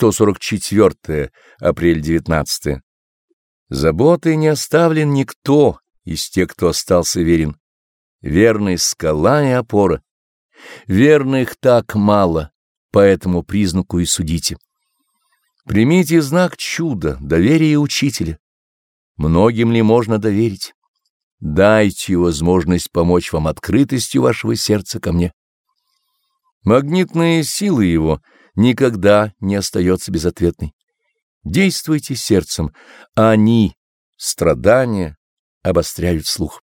144 апрель 19 Заботой не оставлен никто из тех, кто остался верен. Верный скала и опора. Верных так мало, по этому признаку и судите. Примите знак чуда, доверия учителя. Многим ли можно доверить? Дайте возможность помочь вам открытостью вашего сердца ко мне. Магнитная сила его никогда не остается безответной. Действуйте сердцем, а они, страдания, обостряют слух.